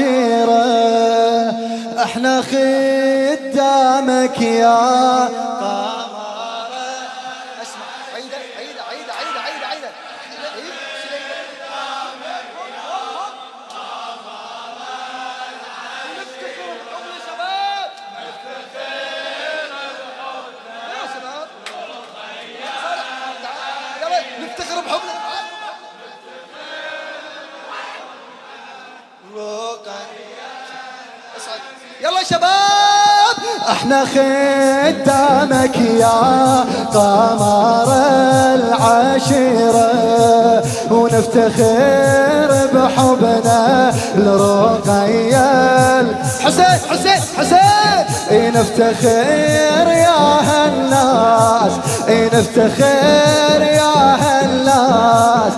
العشيرة إحنا خدامك يا يلا شباب. إحنا خدامك يا قمر العشيرة ونفتخر بحبنا لرقية حسين حسين. حسين نفتخر يا هالناس نفتخر يا هالناس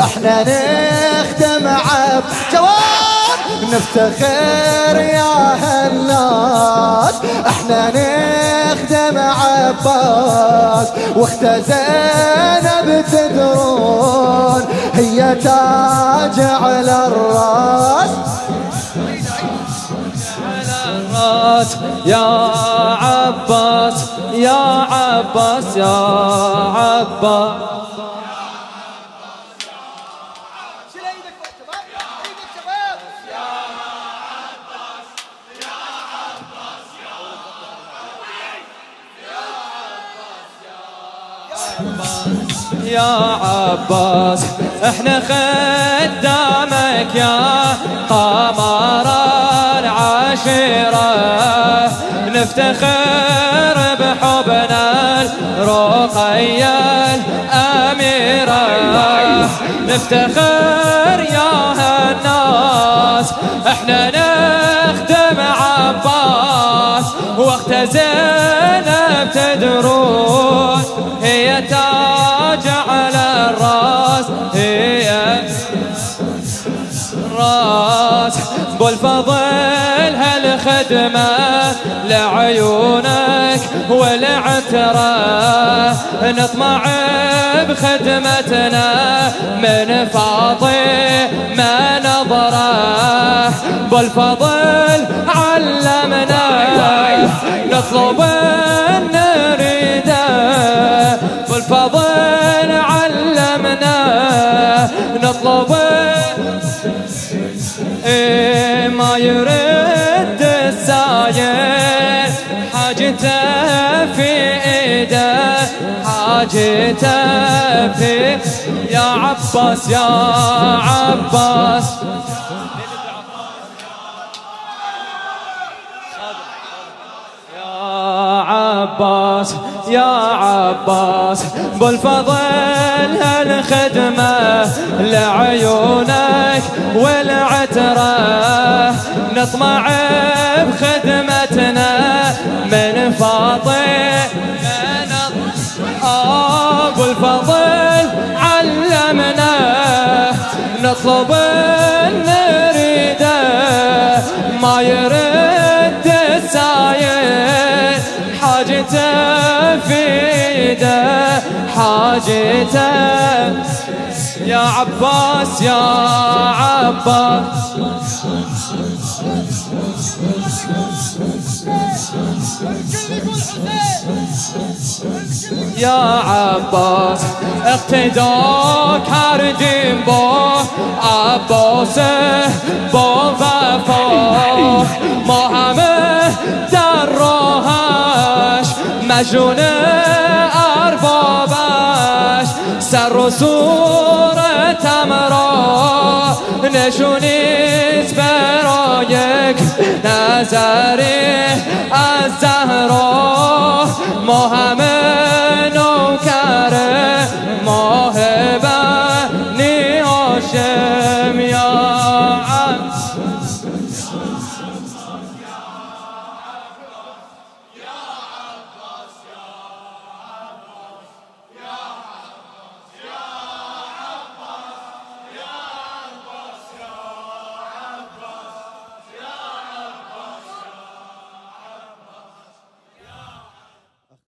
إحنا نخدم عب جواب. نفتخر يا هالناس إحنا نخدم عباس واخت زينب تدرون هي تاج على الراس. يا عباس يا عباس يا عباس. يا عباس إحنا خدامك يا قمر العشيرة نفتخر بحبنا الرقية الأميرة. نفتخر يا الناس إحنا هي تاج على الراس هي الراس بالفضل هالخدمة لعيونك والعترة نطمع بخدمتنا من فاطمة نظرة. بالفضل علمنا. نطلب نطلب ما يرد الساير حاجته في ايده حاجته في يا عباس يا عباس يا عباس يا عباس بالفضل هالخدمة لعيونك والعترة. نطمع بخدمتنا من فاطمة. أبو الفضل علمنا. نطلب نريده ما يرد الساير حاجته في ايده حاجته. يا عباس يا عباس. يا عباس اقتداك هرجیم با عباس با وفا. راهش مجنون اربابش سر و صورتم را نشونید برای یک نظری از زهرا. ما همه نوکر ماه بنی یا